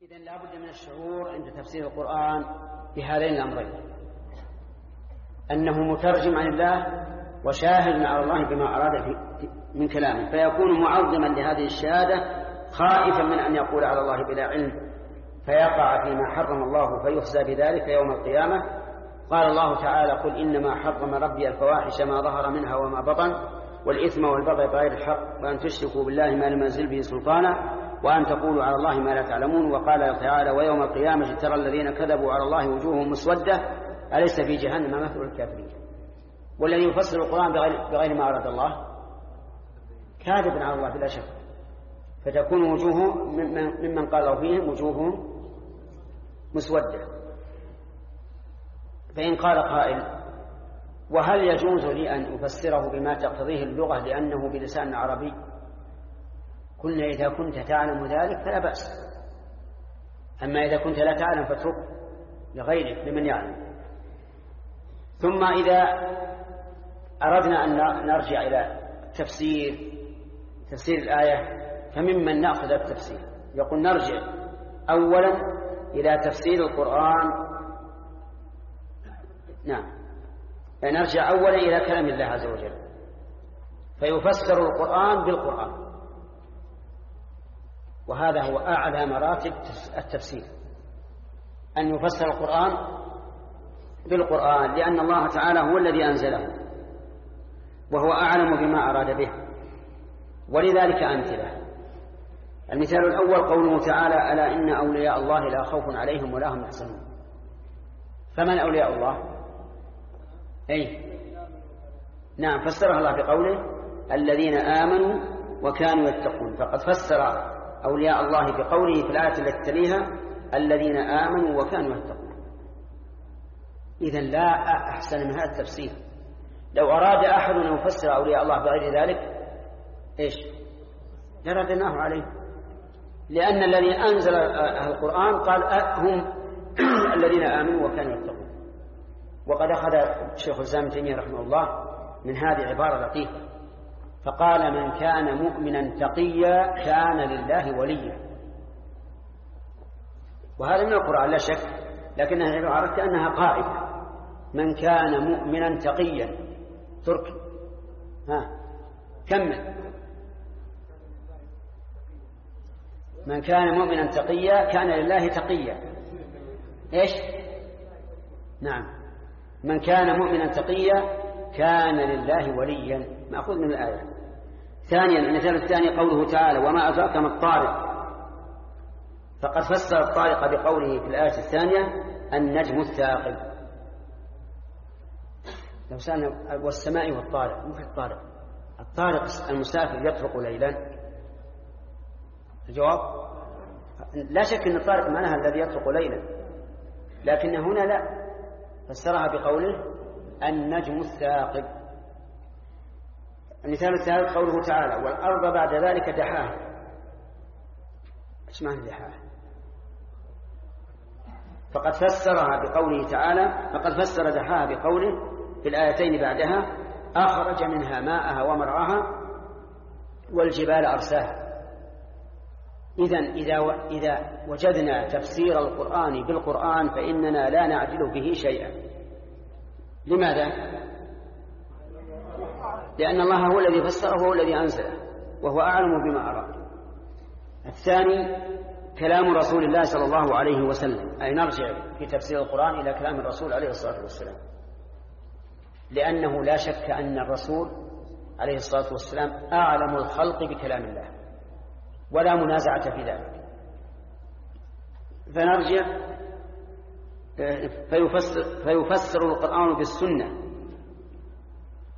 إذا لابد من الشعور عند تفسير القرآن بهذين الأمرين. أنه مترجم عن الله وشاهد على الله بما أراد من كلامه فيكون معظما لهذه الشهادة خائفا من أن يقول على الله بلا علم فيقع فيما حرم الله فيخزى بذلك يوم القيامة. قال الله تعالى قل إنما حرم ربي الفواحش ما ظهر منها وما بطن والإثم والبغي بغير الحق وأن تشركوا بالله ما لم ينزل به سلطانا. وأن تقولوا على الله ما لا تعلمون وقال تعالى ويوم القيامة ترى الذين كذبوا على الله وجوههم مسودة أليس في جهنم مثل الكافرين؟ والذي يفسر القرآن بغير, بغير ما أراد الله؟ كاذب على الله بلا شك. فتكون وجوههم ممن قال فيهم وجوههم مسودة. فإن قال قائل وهل يجوز لي أن أفسره بما تقتضيه اللغة لأنه بلسان عربي؟ قلنا إذا كنت تعلم ذلك فلا بأس. أما إذا كنت لا تعلم فاترك لغيرك لمن يعلم. ثم إذا أردنا أن نرجع إلى تفسير تفسير الآية فممن نأخذ التفسير؟ يقول نرجع أولا إلى تفسير القرآن. نعم. نرجع أولا إلى كلام الله عز وجل. فيفسر القرآن بالقرآن. وهذا هو أعلى مراتب التفسير. أن يفسر القرآن بالقرآن لأن الله تعالى هو الذي أنزله وهو أعلم بما أراد به. ولذلك أمثلة. المثال الأول قوله تعالى ألا إن أولياء الله لا خوف عليهم ولا هم يحزنون. فمن أولياء الله؟ أي؟ نعم فسرها الله بقوله الذين آمنوا وكانوا يتقون. فقد فسر أولياء الله بقوله في الآية التي تليها الذين آمنوا وكانوا يتقون. إذا لا أحسن من هذا التفسير لو أراد أحد أن يفسر أولياء الله بغير ذلك إيش؟ لردناه عليه. لأن الذي أنزل القرآن قال هم الذين آمنوا وكانوا يتقون. وقد أخذ الشيخ الإسلام تيمية رحمه الله من هذه عبارة لطيفة. فقال من كان مؤمنا تقيا كان لله وليا. وهذا من القرآن لا شك لكنها عبارة كأنها قائمة من كان مؤمنا تقيا ترك. ها كمل. من كان مؤمنا تقيا كان لله تقيا. إيش؟ نعم. من كان مؤمنا تقيا كان لله وليا. مأخوذ من الآية. ثانيا المثال الثاني قوله تعالى وما أدراك ما الطارق. فقد فسر الطارق بقوله في الآية الثانية النجم الثاقب. لو سألنا والسماء والطارق مو في الطارق. الطارق المسافر يطرق ليلا. الجواب؟ لا شك أن الطارق معناها الذي يطرق ليلا. لكن هنا لا. فسرها بقوله النجم الثاقب. المثال الثالث قوله تعالى والأرض بعد ذلك دحاها. إيش معنى دحاها؟ فقد فسرها بقوله تعالى فقد فسر دحاها بقوله في الآيتين بعدها أخرج منها ماءها ومرعاها والجبال أرساها. إذا إذا إذا وجدنا تفسير القرآن بالقرآن فإننا لا نعدل به شيئا. لماذا؟ لأن الله هو الذي فسره وهو الذي أنزله وهو أعلم بما أراد. الثاني كلام رسول الله صلى الله عليه وسلم. أي نرجع في تفسير القرآن إلى كلام الرسول عليه الصلاة والسلام. لأنه لا شك أن الرسول عليه الصلاة والسلام أعلم الخلق بكلام الله ولا منازعة في ذلك. فنرجع فيفسر, فيفسر القرآن بالسنة.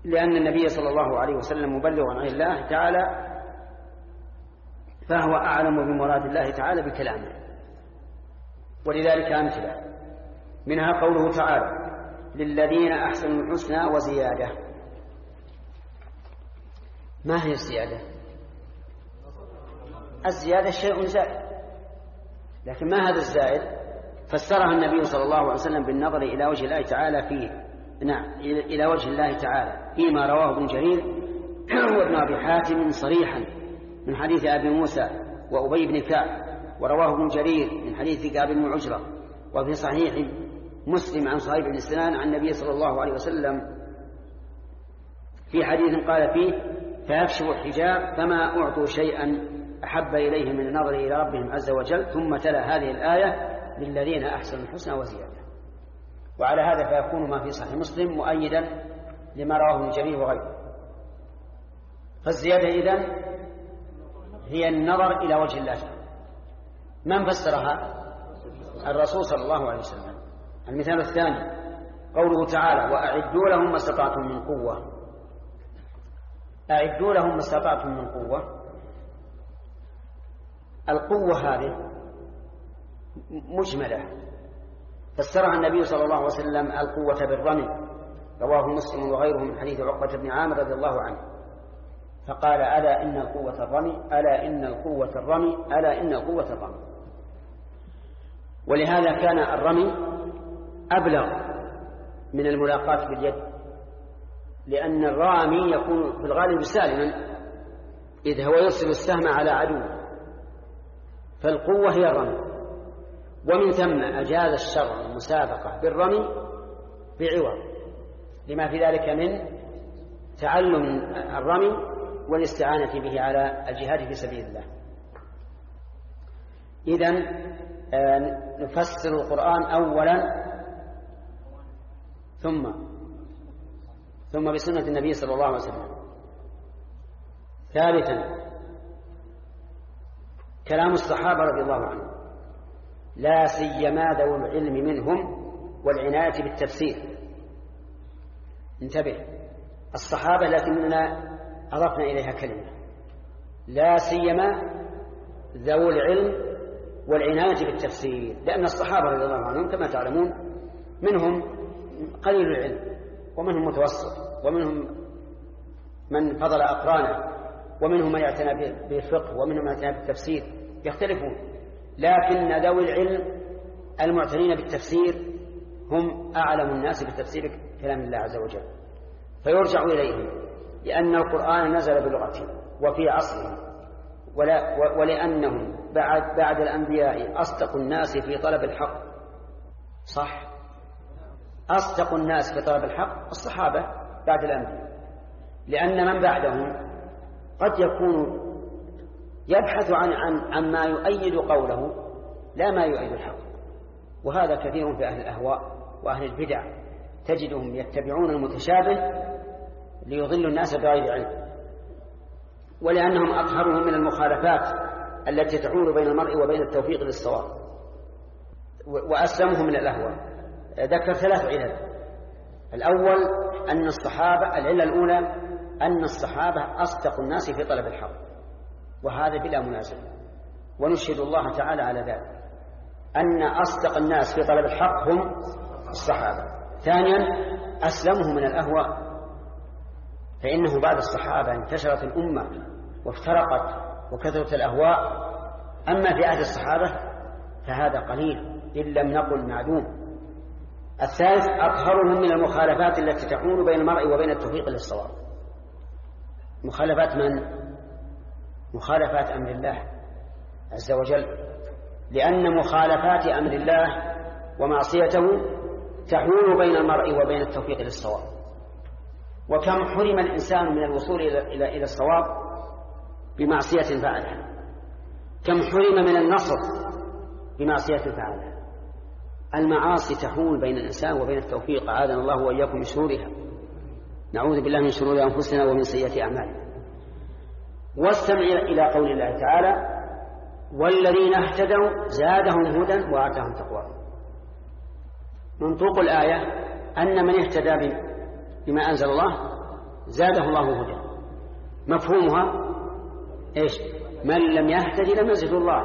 لأن النبي صلى الله عليه وسلم مبلغ عن الله تعالى فهو أعلم بمراد الله تعالى بكلامه. ولذلك أمثلة. منها قوله تعالى للذين أحسنوا الحسنى وزيادة. ما هي الزيادة؟ الزيادة شيء زائد. لكن ما هذا الزائد؟ فسرها النبي صلى الله عليه وسلم بالنظر إلى وجه الله تعالى فيه. نعم إلى وجه الله تعالى. فيما رواه ابن جرير وابن أبي حاتم صريحا من حديث أبي موسى وأبي بن كعب ورواه ابن جرير من حديث كعب بن عجرة وفي صحيح مسلم عن صهيب بن سنان عن النبي صلى الله عليه وسلم. في حديث قال فيه فيكشف الحجاب فما أعطوا شيئا أحب إليهم من النظر إلى ربهم عز وجل ثم تلا هذه الآية للذين أحسنوا الحسنى وزيادة. وعلى هذا فيكون ما في صحيح مسلم مؤيدا لما رواه ابن جرير وغيره. فالزيادة إذن هي النظر إلى وجه الله من فسرها؟ الرسول صلى الله عليه وسلم. المثال الثاني قوله تعالى وأعدوا لهم ما استطعتم من قوة. أعدوا لهم ما استطعتم من قوة. القوة هذه مجملة. فسرها النبي صلى الله عليه وسلم القوة بالرمي. رواه مسلم وغيره من حديث عقبة بن عامر رضي الله عنه. فقال ألا إن القوة الرمي ألا إن القوة الرمي ألا إن القوة الرمي. ولهذا كان الرمي أبلغ من الملاقاة باليد لأن الرامي يكون في الغالب سالما إذ هو يرسل السهم على عدو. فالقوة هي الرمي. ومن ثم أجاز الشرع المسابقة بالرمي بعوض. لما في ذلك من تعلم الرمي والاستعانة به على الجهاد في سبيل الله. إذا آه، نفسر القرآن أولا ثم ثم بسنة النبي صلى الله عليه وسلم. ثالثا كلام الصحابة رضي الله عنهم. لا سيما ذو العلم منهم والعناية بالتفسير. انتبه الصحابة لكننا أضفنا إليها كلمة لا سيما ذو العلم والعناية بالتفسير لأن الصحابة رضي الله عنهم كما تعلمون منهم قليل العلم ومنهم متوسط ومنهم من فضل أقرانه ومنهم من يعتنى بالفقه ومنهم من يعتنى بالتفسير يختلفون لكن ذوي العلم المعتنين بالتفسير هم أعلم الناس بتفسير كلام الله عز وجل. فيرجع إليهم لأن القرآن نزل بلغتهم وفي عصرهم ولا ولأنهم بعد بعد الأنبياء أصدق الناس في طلب الحق. صح؟ أصدق الناس في طلب الحق الصحابة بعد الأنبياء. لأن من بعدهم قد يكون يبحث عن عن عما يؤيد قوله لا ما يؤيد الحق. وهذا كثير في أهل الأهواء وأهل البدع. تجدهم يتبعون المتشابه ليضلوا الناس بغير علم ولأنهم أطهرهم من المخالفات التي تعول بين المرء وبين التوفيق للصواب. وأسلمهم من الأهواء ذكر ثلاث علل. الأول أن الصحابة العلة الأولى أن الصحابة أصدق الناس في طلب الحق. وهذا بلا منازع. ونشهد الله تعالى على ذلك. أن أصدق الناس في طلب الحق هم الصحابة. ثانيا أسلمهم من الأهواء فإنه بعد الصحابة انتشرت الأمة وافترقت وكثرت الأهواء. أما في عهد الصحابة فهذا قليل إن لم نقل معدوم. الثالث أطهرهم من المخالفات التي تحول بين المرء وبين التوفيق للصواب. مخالفات من؟ مخالفات أمر الله عز وجل لأن مخالفات أمر الله ومعصيته تحول بين المرء وبين التوفيق للصواب. وكم حرم الإنسان من الوصول إلى إلى الصواب؟ بمعصية فعلها كم حرم من النصر؟ بمعصية فعلها المعاصي تحول بين الإنسان وبين التوفيق. أعاذنا الله وإياكم من شرورها. نعوذ بالله من شرور أنفسنا ومن سيئات أعمالنا. واستمع إلى قول الله تعالى والذين اهتدوا زادهم هدى وآتاهم تقواهم. منطوق الآية أن من اهتدى بما أنزل الله زاده الله هدى. مفهومها إيش؟ من لم يهتدي لم يزد الله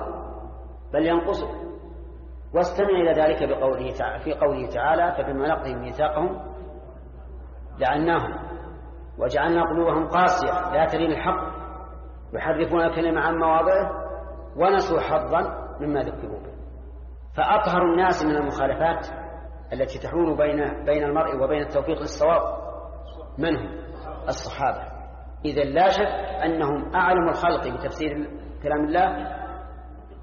بل ينقصه. واستمع إلى ذلك بقوله تعالى في قوله تعالى فبما نقضهم ميثاقهم لعناهم وجعلنا قلوبهم قاسية لا ترين الحق يحرفون الكلمة عن مواضعه ونسوا حظا مما ذكروا به. فأطهر الناس من المخالفات التي تحول بين بين المرء وبين التوفيق للصواب من هم؟ الصحابة. إذا لا شك أنهم أعلم الخلق بتفسير كلام الله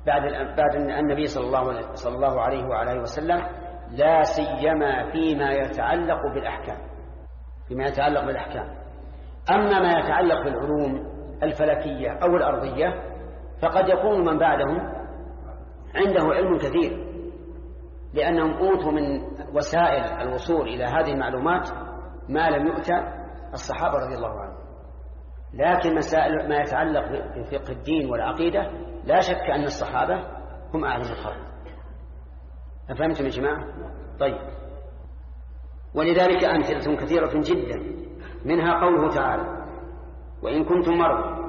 بعد بعد النبي صلى الله صلى الله عليه وعلى وسلم لا سيما فيما يتعلق بالأحكام. فيما يتعلق بالأحكام. أما ما يتعلق بالعلوم الفلكية أو الأرضية فقد يكون من بعدهم عنده علم كثير. لأنهم أوتوا من وسائل الوصول إلى هذه المعلومات ما لم يؤتى الصحابة رضي الله عنهم. لكن مسائل ما يتعلق بفقه الدين والعقيدة لا شك أن الصحابة هم أعلم الخلق. أفهمتم يا جماعة؟ طيب. ولذلك أمثلة كثيرة جدا. منها قوله تعالى وإن كنتم مرضى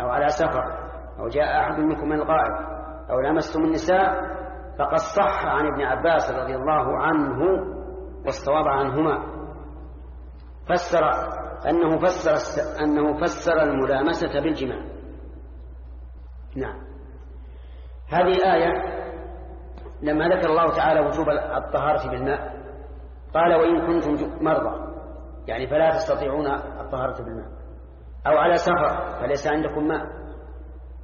أو على سفر أو جاء أحد منكم من الغائب أو لمستم النساء فقد صح عن ابن عباس رضي الله عنه والصواب عنهما. فسر أنه فسر أنه فسر الملامسة بالجماع. نعم. هذه الآية لما ذكر الله تعالى وجوب الطهارة بالماء قال وإن كنتم مرضى. يعني فلا تستطيعون الطهارة بالماء. أو على سفر فليس عندكم ماء.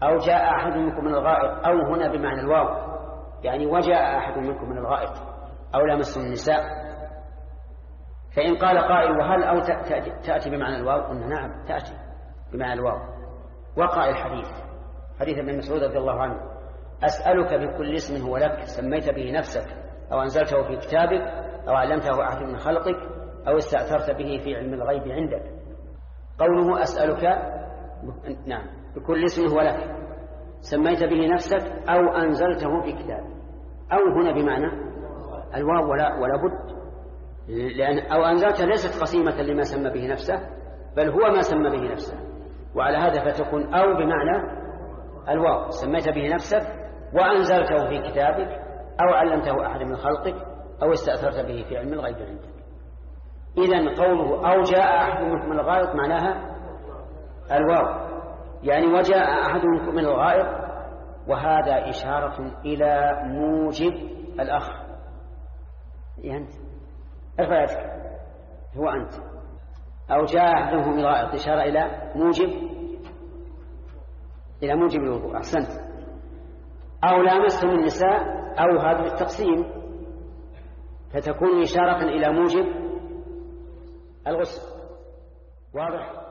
أو جاء أحد منكم من الغائط أو هنا بمعنى الواو. يعني وجاء أحد منكم من الغائط أو لمسوا النساء فإن قال قائل وهل أو تأتي بمعنى الواو؟ قلنا نعم تأتي بمعنى الواو. وقع الحديث حديث ابن مسعود رضي الله عنه. أسألك بكل اسم هو لك سميت به نفسك أو أنزلته في كتابك أو علمته أحد من خلقك أو استأثرت به في علم الغيب عندك. قوله أسألك نعم بكل اسم هو لك سميت به نفسك أو أنزلته في كتابك. أو هنا بمعنى الواو ولا, ولا بد لأن أو أنزلت ليست قسيمة لما سمى به نفسه بل هو ما سمى به نفسه. وعلى هذا فتكون أو بمعنى الواو سميت به نفسك وأنزلته في كتابك أو علمته أحد من خلقك أو استأثرت به في علم الغيب عندك. إذا قوله أو جاء أحد منكم من الغائط معناها الواو يعني وجاء أحد منكم من الغائط وهذا إشارة إلى موجب الأخ. يعني أنت؟ ارفع يدك هو أنت. أو جاء أحدهم من الغائط إشارة إلى موجب. إلى موجب الوضوء. أحسنت. أو لامستم النساء أو هذا التقسيم. فتكون إشارة إلى موجب الغسل. واضح؟